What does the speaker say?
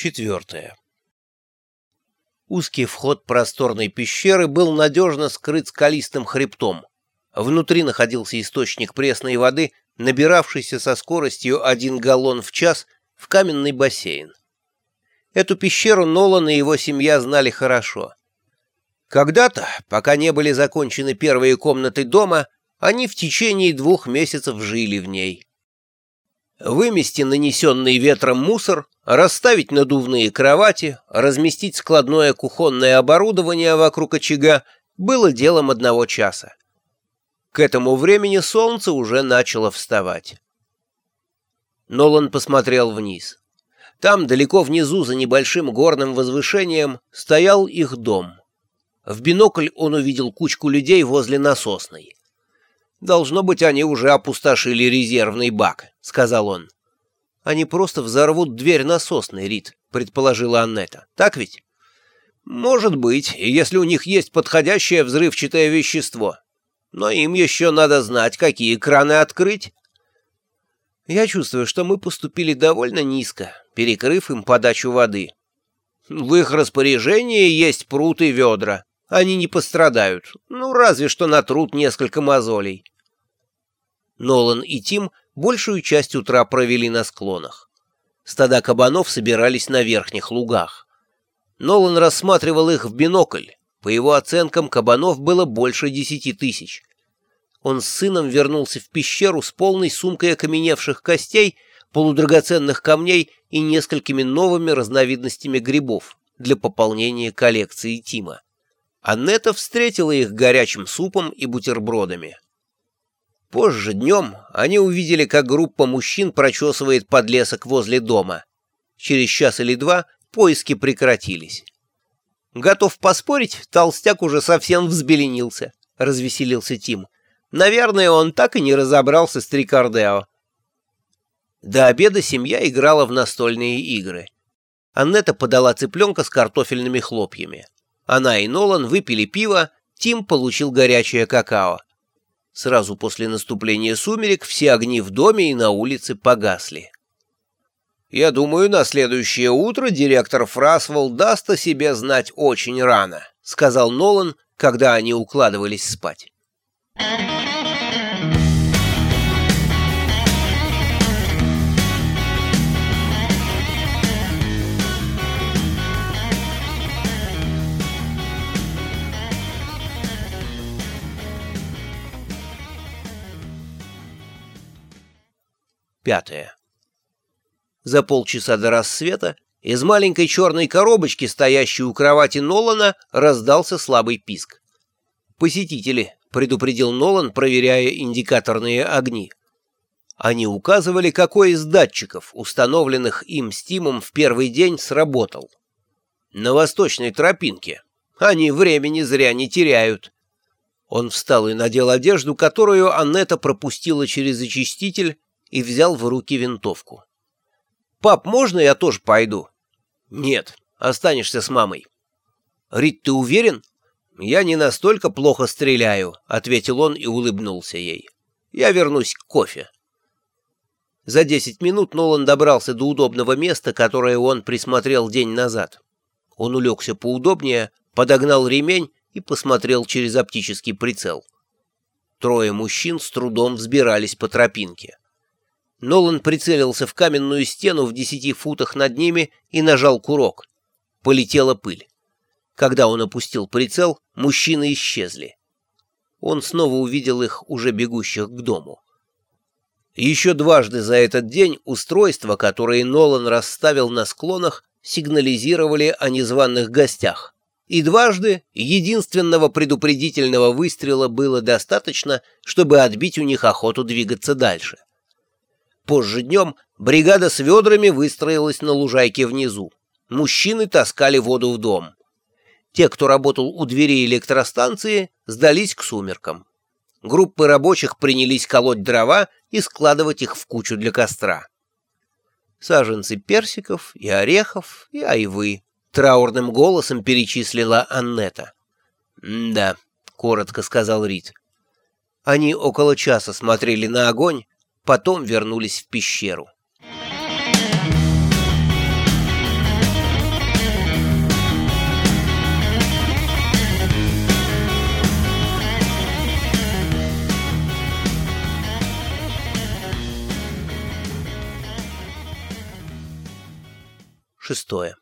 Четвертое. Узкий вход просторной пещеры был надежно скрыт скалистым хребтом. Внутри находился источник пресной воды, набиравшийся со скоростью один галлон в час в каменный бассейн. Эту пещеру Нолан и его семья знали хорошо. Когда-то, пока не были закончены первые комнаты дома, они в течение двух месяцев жили в ней вымести нанесенный ветром мусор, расставить надувные кровати, разместить складное кухонное оборудование вокруг очага было делом одного часа. К этому времени солнце уже начало вставать. Нолан посмотрел вниз. Там, далеко внизу, за небольшим горным возвышением, стоял их дом. В бинокль он увидел кучку людей возле насосной. «Должно быть, они уже опустошили резервный бак», — сказал он. «Они просто взорвут дверь насосной, Рит», — предположила Аннета. «Так ведь?» «Может быть, если у них есть подходящее взрывчатое вещество. Но им еще надо знать, какие краны открыть». «Я чувствую, что мы поступили довольно низко, перекрыв им подачу воды. В их распоряжении есть пруд и ведра. Они не пострадают, ну, разве что натрут несколько мозолей. Нолан и Тим большую часть утра провели на склонах. Стада кабанов собирались на верхних лугах. Нолан рассматривал их в бинокль. По его оценкам, кабанов было больше десяти тысяч. Он с сыном вернулся в пещеру с полной сумкой окаменевших костей, полудрагоценных камней и несколькими новыми разновидностями грибов для пополнения коллекции Тима. Аннета встретила их горячим супом и бутербродами. Позже днем они увидели, как группа мужчин прочесывает подлесок возле дома. Через час или два поиски прекратились. «Готов поспорить, толстяк уже совсем взбеленился», — развеселился Тим. «Наверное, он так и не разобрался с Трикардео». До обеда семья играла в настольные игры. Аннета подала цыпленка с картофельными хлопьями. Она и Нолан выпили пиво, Тим получил горячее какао. Сразу после наступления сумерек все огни в доме и на улице погасли. «Я думаю, на следующее утро директор Фрасвелл даст о себе знать очень рано», — сказал Нолан, когда они укладывались спать. Пятое. За полчаса до рассвета из маленькой черной коробочки, стоящей у кровати Нолана, раздался слабый писк. «Посетители», — предупредил Нолан, проверяя индикаторные огни. Они указывали, какой из датчиков, установленных им Стимом в первый день, сработал. «На восточной тропинке. Они времени зря не теряют». Он встал и надел одежду, которую Аннета пропустила через очиститель, и взял в руки винтовку. «Пап, можно я тоже пойду?» «Нет, останешься с мамой». «Рит, ты уверен?» «Я не настолько плохо стреляю», — ответил он и улыбнулся ей. «Я вернусь к кофе». За десять минут Нолан добрался до удобного места, которое он присмотрел день назад. Он улегся поудобнее, подогнал ремень и посмотрел через оптический прицел. Трое мужчин с трудом взбирались по тропинке. Нолан прицелился в каменную стену в десяти футах над ними и нажал курок. Полетела пыль. Когда он опустил прицел, мужчины исчезли. Он снова увидел их, уже бегущих к дому. Еще дважды за этот день устройства, которые Нолан расставил на склонах, сигнализировали о незваных гостях. И дважды единственного предупредительного выстрела было достаточно, чтобы отбить у них охоту двигаться дальше. Позже днем бригада с ведрами выстроилась на лужайке внизу. Мужчины таскали воду в дом. Те, кто работал у двери электростанции, сдались к сумеркам. Группы рабочих принялись колоть дрова и складывать их в кучу для костра. Саженцы персиков и орехов и айвы. Траурным голосом перечислила Аннета. «Да», — коротко сказал Рид. Они около часа смотрели на огонь, потом вернулись в пещеру. Шестое.